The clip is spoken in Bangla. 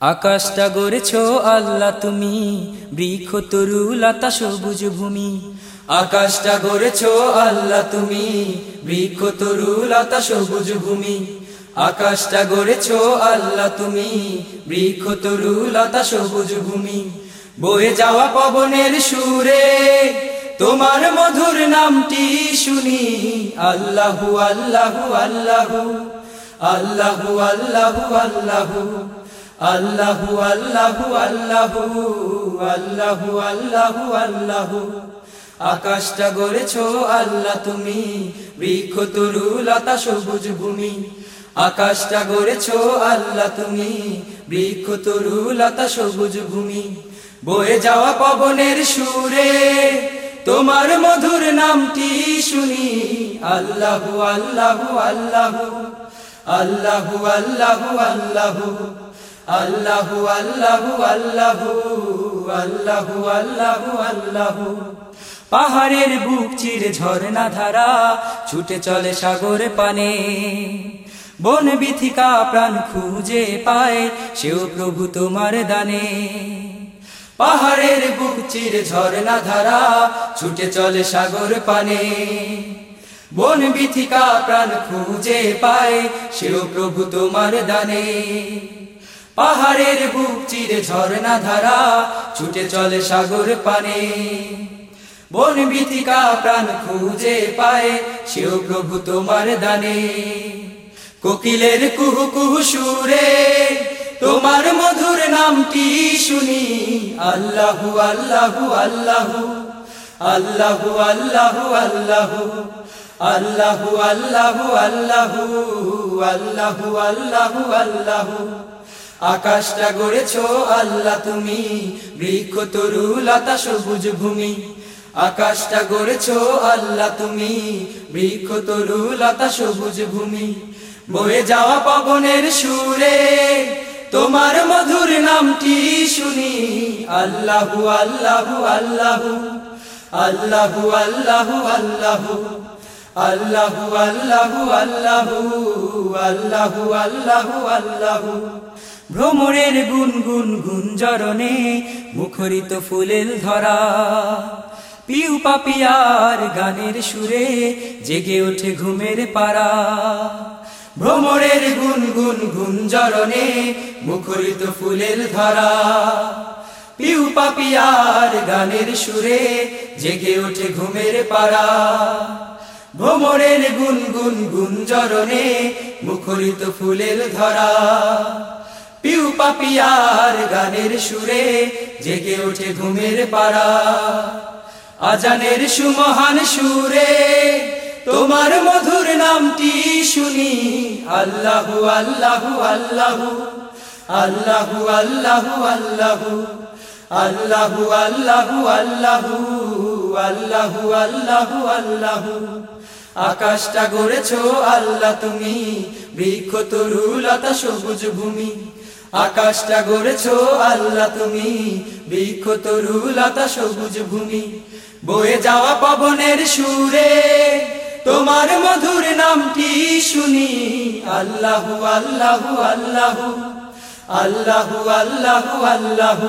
আকাশটা গড়েছ আল্লাহ তুমি, বৃক্ষ তরু, লতা সবুজ ভূমি। আকাশটা গড়েছ আল্লাহ তুমি, বৃক্ষ তরু, লতা সবুজ ভূমি। আকাশটা গড়েছ আল্লাহ তুমি, বৃক্ষ তরু, লতা সবুজ ভূমি। বয়ে যাওয়া পবনের সুরে, তোমার মধুর নামটি শুনি। আল্লাহু আল্লাহু আল্লাহু আল্লাহু আল্লাহু আল্লাহু। আল্লাহু আল্লাহু আল্লাহু আল্লাহু আল্লাহু আল্লাহু। আকাশটা গড়েছ আল্লাহ তুমি, বৃক্ষ তরু, লতা সবুজ ভূমি। আকাশটা গড়েছ আল্লাহ তুমি, বৃক্ষ তরু, লতা সবুজ ভূমি। বয়ে যাওয়া পবনের সুরে, তোমার মধুর নামটি শুনি। আল্লাহু আল্লাহু আল্লাহু আল্লাহু আল্লাহু আল্লাহু। আল্লাহু আল্লাহু আল্লাহু আল্লাহু আল্লাহু আল্লাহু। পাহাড়ের বুক চিরে ঝর্ণা ধারা ছুটে চলে সাগরে পানে। বন বিথিকা প্রাণ খুঁজে পায় সেও প্রভু তোমার দানে। পাহাড়ের বুক চিরে ঝর্ণা ধারা ছুটে চলে সাগর পানে। বন বিথিকা প্রাণ খুঁজে পায় সেও প্রভু তোমার দানে। পাহাড়ের বুক চিরে ঝর্ণা ধারা ছুটে চলে সাগর পানে বন বিথিকা প্রাণ খুঁজে পায় সেও প্রভু তোমার দানে কোকিলের কুহু কুহু সুরে তোমার মধুর নামটি শুনি আল্লাহু আল্লাহু আল্লাহু আল্লাহু আল্লাহু আল্লাহু আল্লাহু আল্লাহু আল্লাহু আল্লাহু আল্লাহু আল্লাহু আকাশটা গড়েছ আল্লাহ তুমি, বৃক্ষ তরু, লতা সবুজ ভূমি। আকাশটা গড়েছ আল্লাহ তুমি, বৃক্ষ তরু, লতা সবুজ ভূমি। বয়ে যাওয়া পবনের সুরে, তোমার মধুর নামটি শুনি। আল্লাহু আল্লাহু আল্লাহু আল্লাহু আল্লাহু আল্লাহু। আল্লাহু আল্লাহু আল্লাহু আল্লাহু আল্লাহু আল্লাহু। ভ্রমরের গুন গুন গুঞ্জরণে মুখরিত ফুলের ধরা। পিউ পাপিয়ার গানের সুরে জেগে ওঠে ঘুমের পাড়া। ভ্রমরের গুন গুন গুঞ্জরণে মুখরিত ফুলের ধরা। পিউ পাপিয়ার গানের সুরে জেগে ওঠে ঘুমের পাড়া। ভ্রমরের গুন গুন গুন গুঞ্জরণে মুখরিত ফুলের ধরা। পিউ পাপিয়ার গানের সুরে জেগে ওঠে ঘুমের পাড়া। আজানের সুমহান সুরে, তোমার মধুর নামটি শুনি। আল্লাহু আল্লাহু আল্লাহু আল্লাহু আল্লাহু আল্লাহু। আল্লাহু আল্লাহু আল্লাহু আল্লাহু আল্লাহু আল্লাহু। আকাশটা গড়েছ আল্লাহ তুমি, বৃক্ষ তরু লতা সবুজ ভূমি। আকাশটা গড়েছ আল্লাহ তুমি, বৃক্ষ তরু লতা সবুজ ভূমি। বয়ে যাওয়া পবনের সুরে, তোমার মধুর নামটি শুনি। আল্লাহু আল্লাহু আল্লাহু আল্লাহু আল্লাহু আল্লাহু।